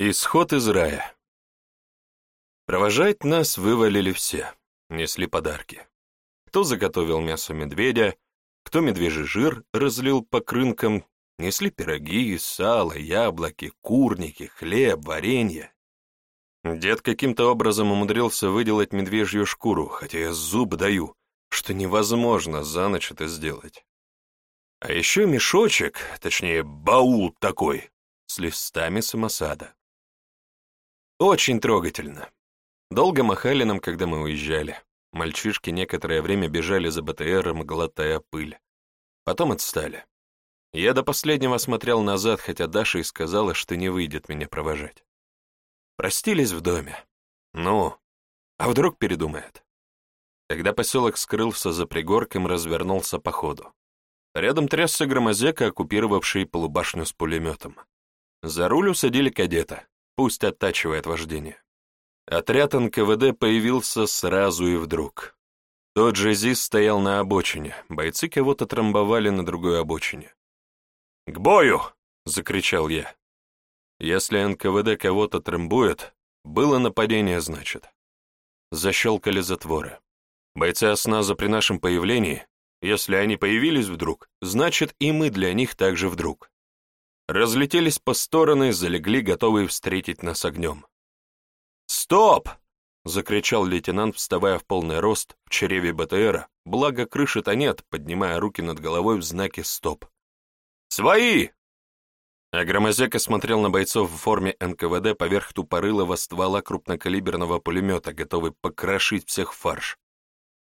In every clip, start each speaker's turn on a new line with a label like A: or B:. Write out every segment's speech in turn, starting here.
A: Исход из рая. Провожать нас вывалили все, несли подарки. Кто заготовил мясо медведя, кто медвежий жир разлил по крынкам, несли пироги, сало, яблоки, курники, хлеб, варенье. Дед каким-то образом умудрился выделать медвежью шкуру, хотя я зуб даю, что невозможно за ночь это сделать. А еще мешочек, точнее баул такой, с листами самосада. Очень трогательно. Долго махали нам, когда мы уезжали. Мальчишки некоторое время бежали за БТРом, глотая пыль. Потом отстали. Я до последнего смотрел назад, хотя Даша и сказала, что не выйдет меня провожать. Простились в доме. Ну, а вдруг передумает? Когда поселок скрылся за пригорком, развернулся по ходу. Рядом трясся громозека, оккупировавший полубашню с пулеметом. За рулю садили кадета пусть оттачивает вождение. Отряд НКВД появился сразу и вдруг. Тот же ЗИС стоял на обочине, бойцы кого-то трамбовали на другой обочине. «К бою!» — закричал я. Если НКВД кого-то трамбует, было нападение, значит. Защелкали затворы. Бойцы осназа при нашем появлении, если они появились вдруг, значит и мы для них также вдруг разлетелись по стороны, залегли, готовые встретить нас огнем. «Стоп!» — закричал лейтенант, вставая в полный рост в чреве БТРа, благо крыши-то нет, поднимая руки над головой в знаке «Стоп». «Свои!» А Громозека смотрел на бойцов в форме НКВД поверх тупорылого ствола крупнокалиберного пулемета, готовый покрошить всех фарш.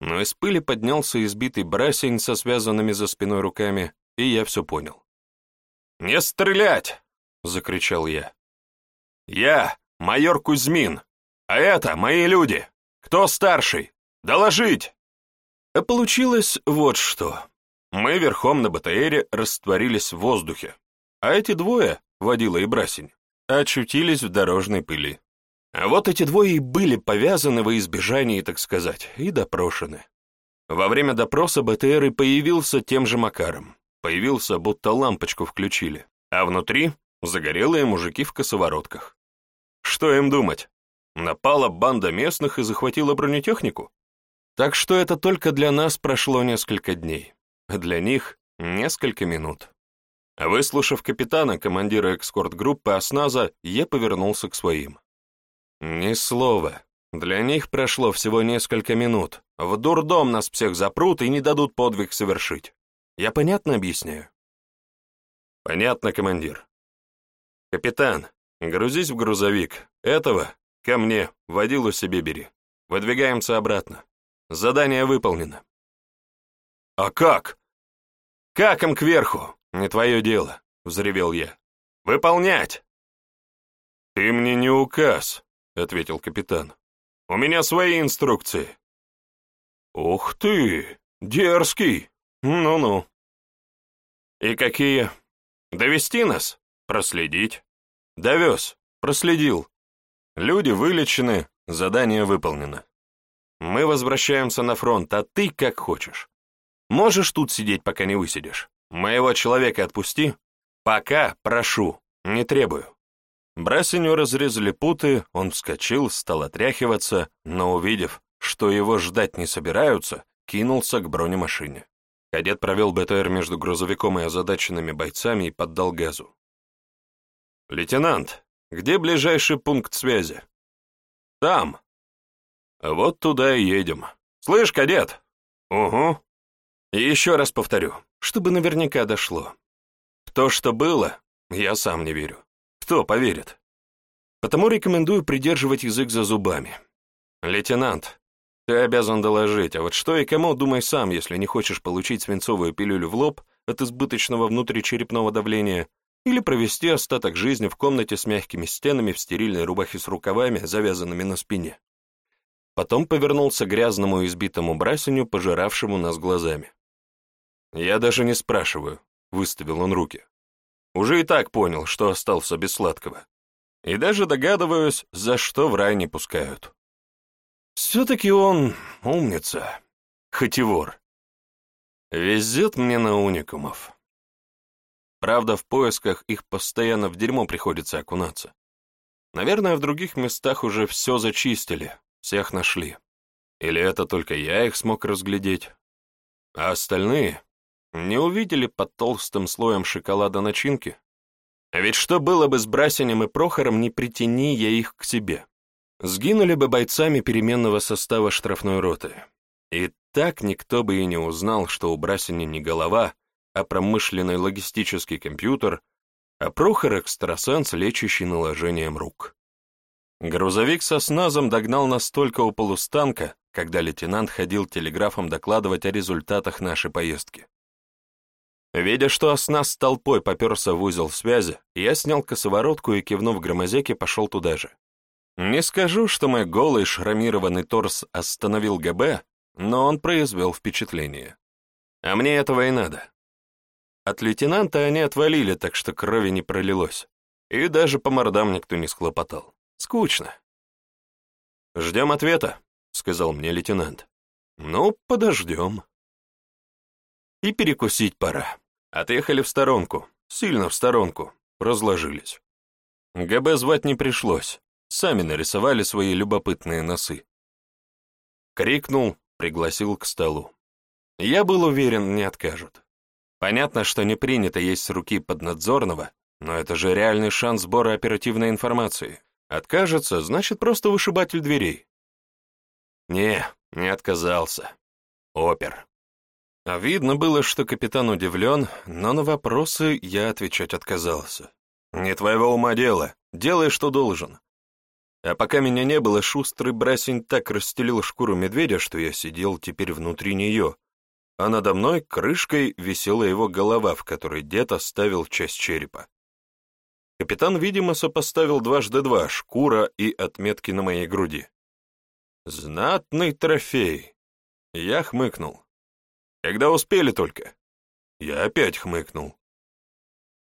A: Но из пыли поднялся избитый брасень со связанными за спиной руками, и я все понял. «Не стрелять!» — закричал я. «Я майор Кузьмин, а это мои люди. Кто старший? Доложить!» А получилось вот что. Мы верхом на БТРе растворились в воздухе, а эти двое, водила и брасень, очутились в дорожной пыли. А вот эти двое и были повязаны во избежании, так сказать, и допрошены. Во время допроса БТР и появился тем же Макаром. Появился, будто лампочку включили, а внутри загорелые мужики в косоворотках. Что им думать? Напала банда местных и захватила бронетехнику? Так что это только для нас прошло несколько дней, для них — несколько минут. Выслушав капитана, командира экскорт-группы Осназа, я повернулся к своим. «Ни слова. Для них прошло всего несколько минут. В дурдом нас всех запрут и не дадут подвиг совершить. Я понятно объясняю?» «Понятно, командир. Капитан, грузись в грузовик. Этого, ко мне, водилу себе бери. Выдвигаемся обратно. Задание выполнено». «А как?» «Как им кверху? Не твое дело», — взревел я. «Выполнять!» «Ты мне не указ», — ответил капитан. «У меня свои инструкции». «Ух ты! Дерзкий!» «Ну, ну. И какие? Довести нас? Проследить?» «Довез. Проследил. Люди вылечены, задание выполнено. Мы возвращаемся на фронт, а ты как хочешь. Можешь тут сидеть, пока не высидишь. Моего человека отпусти. Пока, прошу, не требую». Брасеню разрезали путы, он вскочил, стал отряхиваться, но увидев, что его ждать не собираются, кинулся к бронемашине. Кадет провел БТР между грузовиком и озадаченными бойцами и поддал газу. «Лейтенант, где ближайший пункт связи?» «Там». «Вот туда и едем. Слышь, кадет?» «Угу». Еще раз повторю, чтобы наверняка дошло. В то, что было, я сам не верю. Кто поверит? Потому рекомендую придерживать язык за зубами. Лейтенант, ты обязан доложить, а вот что и кому, думай сам, если не хочешь получить свинцовую пилюлю в лоб от избыточного внутричерепного давления или провести остаток жизни в комнате с мягкими стенами в стерильной рубахе с рукавами, завязанными на спине. Потом повернулся к грязному избитому брасеню, пожиравшему нас глазами. «Я даже не спрашиваю», — выставил он руки. «Уже и так понял, что остался без сладкого. И даже догадываюсь, за что в рай не пускают». Все-таки он умница, хоть и вор. Везет мне на уникумов. Правда, в поисках их постоянно в дерьмо приходится окунаться. Наверное, в других местах уже все зачистили, всех нашли. Или это только я их смог разглядеть? А остальные не увидели под толстым слоем шоколада начинки? А ведь что было бы с брасенем и Прохором, не притяни я их к себе? Сгинули бы бойцами переменного состава штрафной роты. И так никто бы и не узнал, что у Брасини не голова, а промышленный логистический компьютер, а Прохор — экстрасенс, лечащий наложением рук. Грузовик со сназом догнал нас только у полустанка, когда лейтенант ходил телеграфом докладывать о результатах нашей поездки. Видя, что оснас толпой поперся в узел связи, я снял косоворотку и, кивнув громозеке, пошел туда же. Не скажу, что мой голый шрамированный торс остановил ГБ, но он произвел впечатление. А мне этого и надо. От лейтенанта они отвалили, так что крови не пролилось. И даже по мордам никто не склопотал. Скучно. «Ждем ответа», — сказал мне лейтенант. «Ну, подождем». «И перекусить пора. Отъехали в сторонку, сильно в сторонку, разложились. ГБ звать не пришлось сами нарисовали свои любопытные носы. Крикнул, пригласил к столу. Я был уверен, не откажут. Понятно, что не принято есть с руки поднадзорного, но это же реальный шанс сбора оперативной информации. Откажется, значит, просто вышибатель дверей. Не, не отказался. Опер. А видно было, что капитан удивлен, но на вопросы я отвечать отказался. «Не твоего ума дело. Делай, что должен. А пока меня не было, шустрый Брасень так расстелил шкуру медведя, что я сидел теперь внутри нее, а надо мной крышкой висела его голова, в которой дед оставил часть черепа. Капитан, видимо, сопоставил дважды два шкура и отметки на моей груди. «Знатный трофей!» Я хмыкнул. «Когда успели только?» Я опять хмыкнул.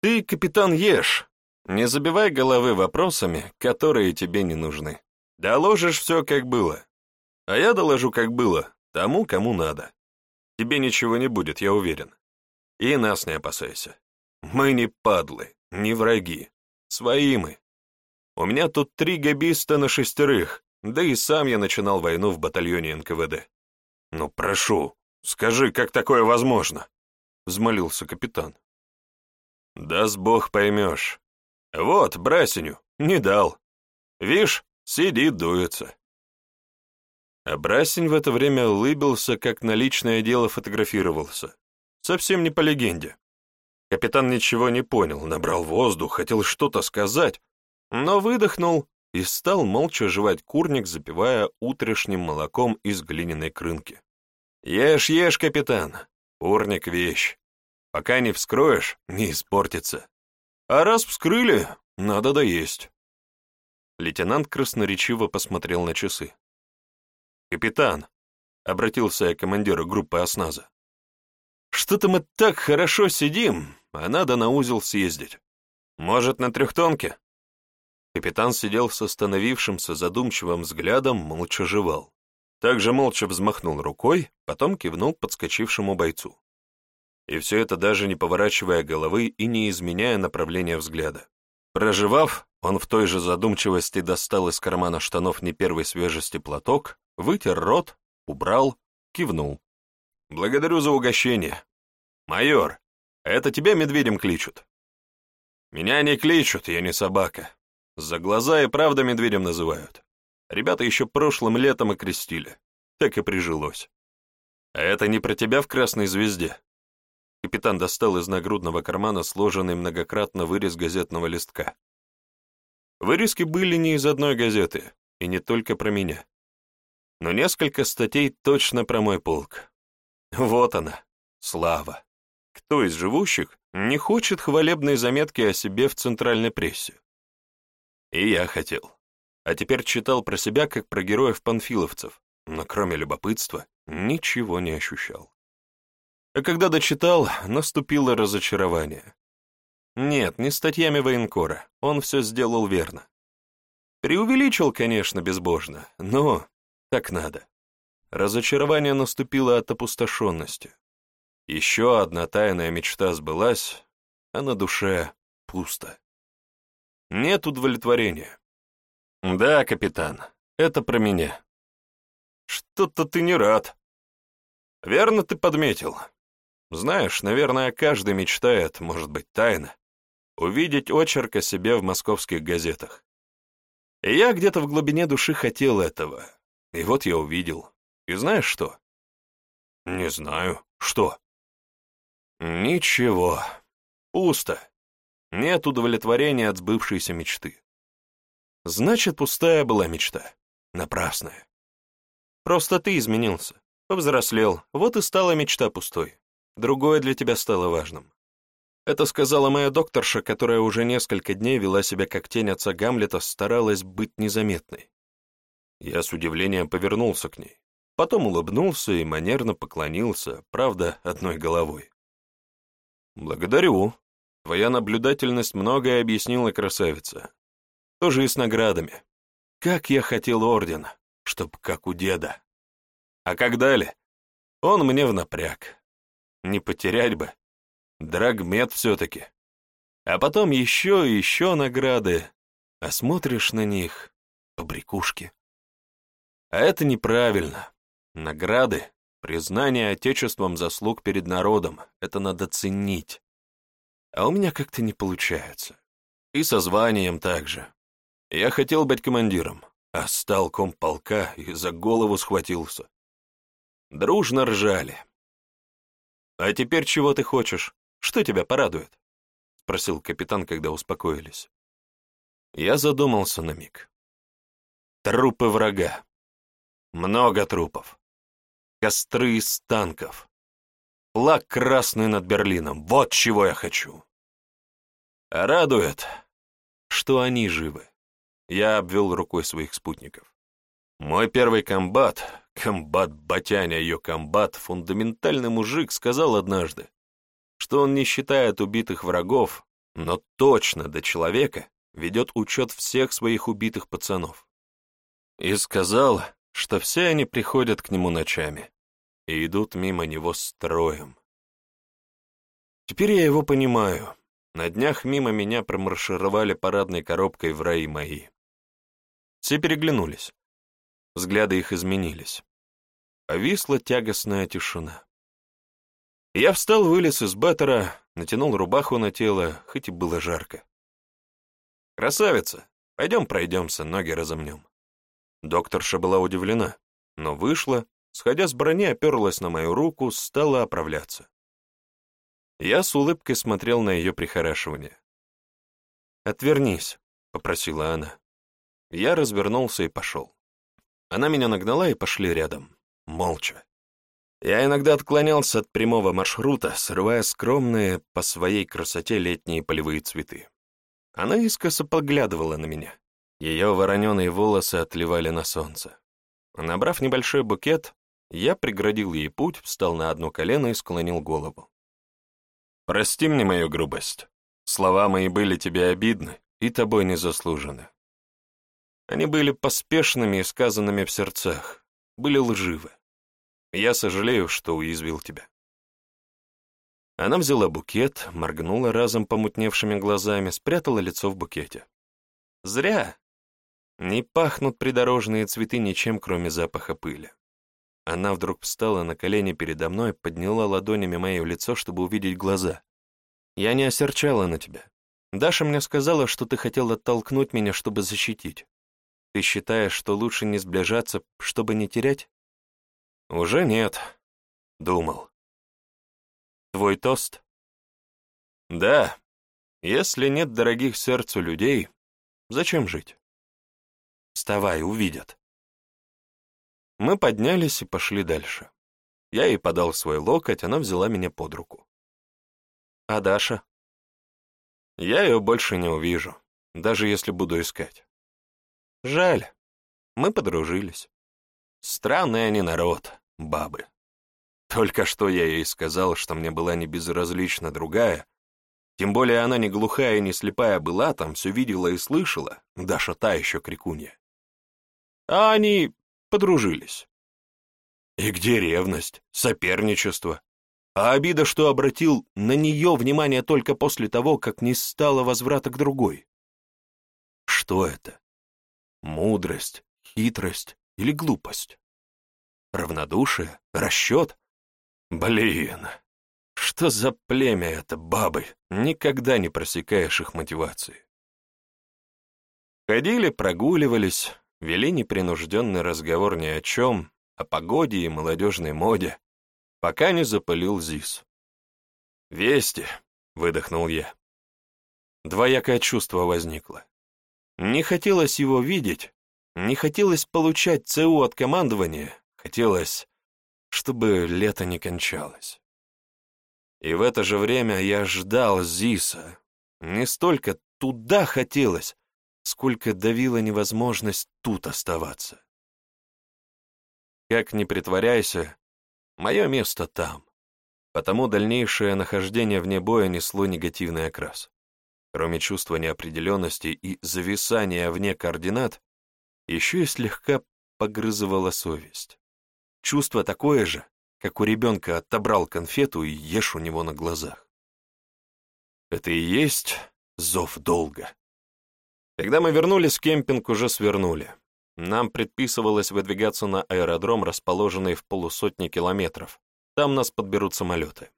A: «Ты, капитан, ешь!» Не забивай головы вопросами, которые тебе не нужны. Доложишь все, как было. А я доложу, как было, тому, кому надо. Тебе ничего не будет, я уверен. И нас не опасайся. Мы не падлы, не враги. Свои мы. У меня тут три габиста на шестерых, да и сам я начинал войну в батальоне НКВД. Ну, прошу, скажи, как такое возможно? Взмолился капитан. Да с бог поймешь. Вот, Брасеню, не дал. Вишь, сидит, дуется. А Брасень в это время улыбился, как на личное дело фотографировался. Совсем не по легенде. Капитан ничего не понял, набрал воздух, хотел что-то сказать, но выдохнул и стал молча жевать курник, запивая утрешним молоком из глиняной крынки. «Ешь, ешь, капитан! Курник — вещь. Пока не вскроешь, не испортится. А раз вскрыли, надо доесть». Лейтенант красноречиво посмотрел на часы. «Капитан», — обратился я к командиру группы осназа, — «что-то мы так хорошо сидим, а надо на узел съездить. Может, на трехтонке?» Капитан сидел с остановившимся задумчивым взглядом, молча жевал. Также молча взмахнул рукой, потом кивнул подскочившему бойцу и все это даже не поворачивая головы и не изменяя направления взгляда. Проживав, он в той же задумчивости достал из кармана штанов не первой свежести платок, вытер рот, убрал, кивнул. «Благодарю за угощение. Майор, это тебя медведем кличут?» «Меня не кличут, я не собака. За глаза и правда медведем называют. Ребята еще прошлым летом окрестили. Так и прижилось. А это не про тебя в красной звезде?» капитан достал из нагрудного кармана сложенный многократно вырез газетного листка. Вырезки были не из одной газеты, и не только про меня. Но несколько статей точно про мой полк. Вот она, слава. Кто из живущих не хочет хвалебной заметки о себе в центральной прессе? И я хотел. А теперь читал про себя, как про героев-панфиловцев, но кроме любопытства ничего не ощущал. А когда дочитал, наступило разочарование. Нет, не статьями военкора, он все сделал верно. Преувеличил, конечно, безбожно, но так надо. Разочарование наступило от опустошенности. Еще одна тайная мечта сбылась, а на душе пусто. Нет удовлетворения. Да, капитан, это про меня. Что-то ты не рад. Верно ты подметил. Знаешь, наверное, каждый мечтает, может быть, тайно, увидеть очерк о себе в московских газетах. И я где-то в глубине души хотел этого. И вот я увидел. И знаешь что? Не знаю. Что? Ничего. Пусто. Нет удовлетворения от сбывшейся мечты. Значит, пустая была мечта. Напрасная. Просто ты изменился, повзрослел, вот и стала мечта пустой. Другое для тебя стало важным. Это сказала моя докторша, которая уже несколько дней вела себя как тень отца Гамлета, старалась быть незаметной. Я с удивлением повернулся к ней. Потом улыбнулся и манерно поклонился, правда, одной головой. «Благодарю. Твоя наблюдательность многое объяснила, красавица. Тоже и с наградами. Как я хотел ордена, чтоб как у деда. А как дали? Он мне в напряг. Не потерять бы. Драгмет все-таки. А потом еще и еще награды. А смотришь на них — побрякушки. А это неправильно. Награды, признание отечеством заслуг перед народом — это надо ценить. А у меня как-то не получается. И со званием также. Я хотел быть командиром, а стал комполка и за голову схватился. Дружно ржали. «А теперь чего ты хочешь? Что тебя порадует?» — спросил капитан, когда успокоились. Я задумался на миг. Трупы врага. Много трупов. Костры из танков. Флаг красный над Берлином. Вот чего я хочу. А радует, что они живы. Я обвел рукой своих спутников. Мой первый комбат, комбат Батяня, ее комбат, фундаментальный мужик, сказал однажды, что он не считает убитых врагов, но точно до человека ведет учет всех своих убитых пацанов. И сказал, что все они приходят к нему ночами и идут мимо него строем. Теперь я его понимаю. На днях мимо меня промаршировали парадной коробкой в раи мои. Все переглянулись. Взгляды их изменились. Повисла тягостная тишина. Я встал, вылез из баттера, натянул рубаху на тело, хоть и было жарко. «Красавица! Пойдем пройдемся, ноги разомнем». Докторша была удивлена, но вышла, сходя с брони, оперлась на мою руку, стала оправляться. Я с улыбкой смотрел на ее прихорашивание. «Отвернись», — попросила она. Я развернулся и пошел. Она меня нагнала и пошли рядом, молча. Я иногда отклонялся от прямого маршрута, срывая скромные по своей красоте летние полевые цветы. Она искоса поглядывала на меня. Ее вороненые волосы отливали на солнце. Набрав небольшой букет, я преградил ей путь, встал на одно колено и склонил голову. «Прости мне мою грубость. Слова мои были тебе обидны и тобой не заслужены. Они были поспешными и сказанными в сердцах, были лживы. Я сожалею, что уязвил тебя. Она взяла букет, моргнула разом помутневшими глазами, спрятала лицо в букете. Зря. Не пахнут придорожные цветы ничем, кроме запаха пыли. Она вдруг встала на колени передо мной, подняла ладонями мое лицо, чтобы увидеть глаза. Я не осерчала на тебя. Даша мне сказала, что ты хотел оттолкнуть меня, чтобы защитить. Ты считаешь, что лучше не сближаться, чтобы не терять? Уже нет. Думал. Твой тост? Да. Если нет дорогих сердцу людей, зачем жить? Вставай, увидят. Мы поднялись и пошли дальше. Я ей подал свой локоть, она взяла меня под руку. А Даша? Я ее больше не увижу, даже если буду искать. Жаль, мы подружились. Странный они народ, бабы. Только что я ей сказал, что мне была не безразлична другая, тем более она не глухая и не слепая была, там все видела и слышала, да шата еще крикунья. А они подружились. И где ревность, соперничество? А обида, что обратил на нее внимание только после того, как не стало возврата к другой. Что это? мудрость, хитрость или глупость? Равнодушие? Расчет? Блин, что за племя это, бабы? Никогда не просекаешь их мотивации. Ходили, прогуливались, вели непринужденный разговор ни о чем, о погоде и молодежной моде, пока не запылил ЗИС. «Вести!» — выдохнул я. Двоякое чувство возникло. Не хотелось его видеть, не хотелось получать ЦУ от командования, хотелось, чтобы лето не кончалось. И в это же время я ждал Зиса. Не столько туда хотелось, сколько давила невозможность тут оставаться. Как ни притворяйся, мое место там, потому дальнейшее нахождение вне боя несло негативный окрас. Кроме чувства неопределенности и зависания вне координат, еще и слегка погрызывала совесть. Чувство такое же, как у ребенка отобрал конфету и ешь у него на глазах. Это и есть зов долга. Когда мы вернулись в кемпинг, уже свернули. Нам предписывалось выдвигаться на аэродром, расположенный в полусотни километров. Там нас подберут самолеты.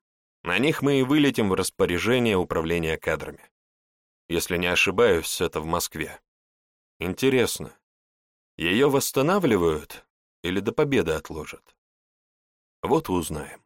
A: На них мы и вылетим в распоряжение управления кадрами если не ошибаюсь, это в Москве. Интересно, ее восстанавливают или до победы отложат? Вот узнаем.